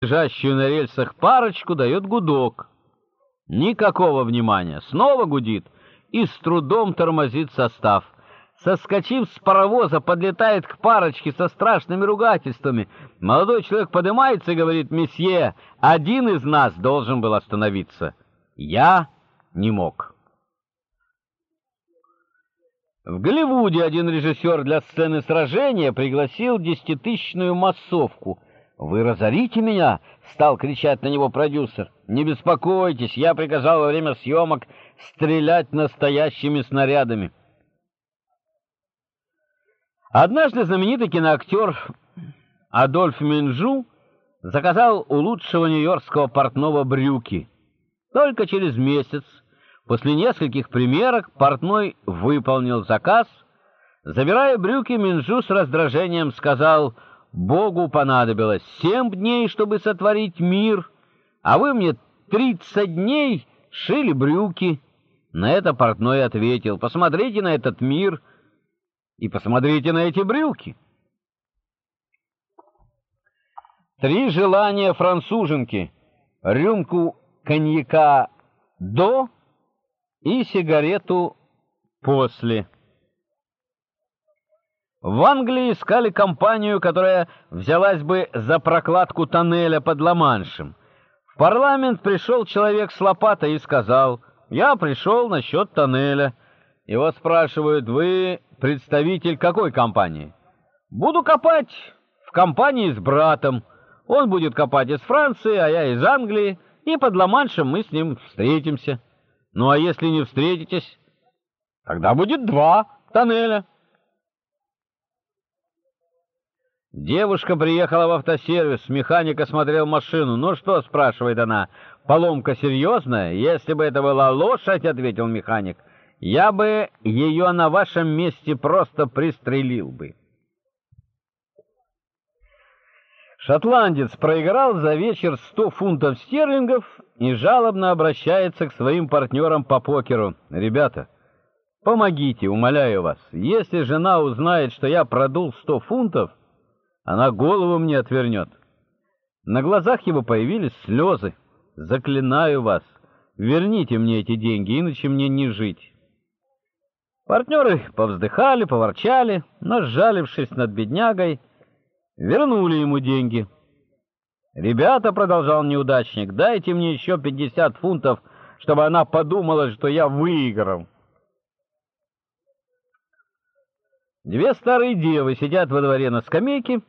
лежащую на рельсах парочку, дает гудок. Никакого внимания. Снова гудит и с трудом тормозит состав. Соскочив с паровоза, подлетает к парочке со страшными ругательствами. Молодой человек поднимается и говорит, «Месье, один из нас должен был остановиться. Я не мог». В Голливуде один режиссер для сцены сражения пригласил десятитысячную массовку — «Вы разорите меня!» — стал кричать на него продюсер. «Не беспокойтесь, я приказал во время съемок стрелять настоящими снарядами». Однажды знаменитый киноактер Адольф Минжу заказал у лучшего нью-йоркского портного брюки. Только через месяц, после нескольких примерок, портной выполнил заказ. Забирая брюки, Минжу с раздражением сказал — Богу понадобилось семь дней, чтобы сотворить мир, а вы мне тридцать дней шили брюки. На это портной ответил, посмотрите на этот мир и посмотрите на эти брюки. Три желания француженки. Рюмку коньяка до и сигарету после. В Англии искали компанию, которая взялась бы за прокладку тоннеля под Ла-Маншем. В парламент пришел человек с лопатой и сказал, «Я пришел насчет тоннеля». Его спрашивают, «Вы представитель какой компании?» «Буду копать в компании с братом. Он будет копать из Франции, а я из Англии, и под Ла-Маншем мы с ним встретимся». «Ну а если не встретитесь?» «Тогда будет два тоннеля». Девушка приехала в автосервис, механик осмотрел машину. «Ну что?» — спрашивает она. «Поломка серьезная?» «Если бы это была лошадь», — ответил механик, — «я бы ее на вашем месте просто пристрелил бы». Шотландец проиграл за вечер 100 фунтов стерлингов и жалобно обращается к своим партнерам по покеру. «Ребята, помогите, умоляю вас. Если жена узнает, что я продул 100 фунтов, она голову мне отвернет. На глазах его появились слезы. Заклинаю вас, верните мне эти деньги, иначе мне не жить. Партнеры повздыхали, поворчали, но, сжалившись над беднягой, вернули ему деньги. «Ребята», — продолжал неудачник, — «дайте мне еще пятьдесят фунтов, чтобы она подумала, что я выиграл». Две старые девы сидят во дворе на скамейке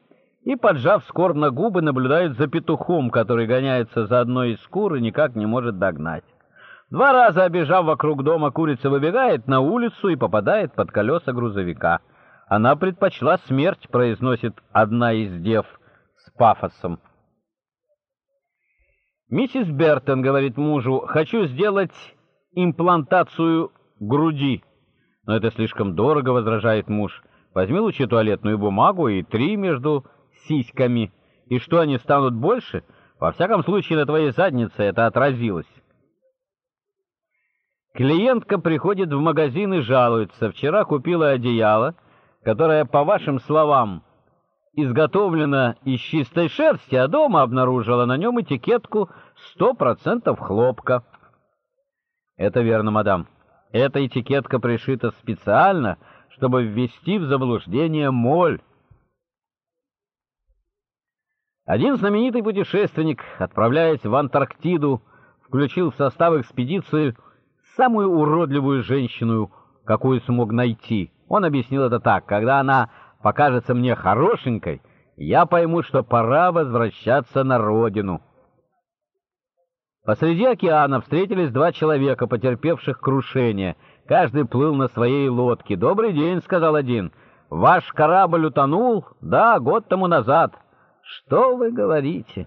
и, поджав скорбно губы, наблюдают за петухом, который гоняется за одной из кур и никак не может догнать. Два раза обежав вокруг дома, курица выбегает на улицу и попадает под колеса грузовика. Она предпочла смерть, произносит одна из дев с пафосом. Миссис Бертон говорит мужу, хочу сделать имплантацию груди. Но это слишком дорого, возражает муж. Возьми лучше туалетную бумагу и три между сиськами. И что, они станут больше? Во всяком случае, на твоей заднице это отразилось. Клиентка приходит в магазин и жалуется. Вчера купила одеяло, которое, по вашим словам, изготовлено из чистой шерсти, а дома обнаружила на нем этикетку «100% хлопка». Это верно, мадам. Эта этикетка пришита специально, чтобы ввести в заблуждение моль. Один знаменитый путешественник, отправляясь в Антарктиду, включил в состав экспедиции самую уродливую женщину, какую смог найти. Он объяснил это так: когда она покажется мне хорошенькой, я пойму, что пора возвращаться на родину. Посреди океана встретились два человека, потерпевших крушение. Каждый плыл на своей лодке. «Добрый день», — сказал один. «Ваш корабль утонул?» «Да, год тому назад». «Что вы говорите?»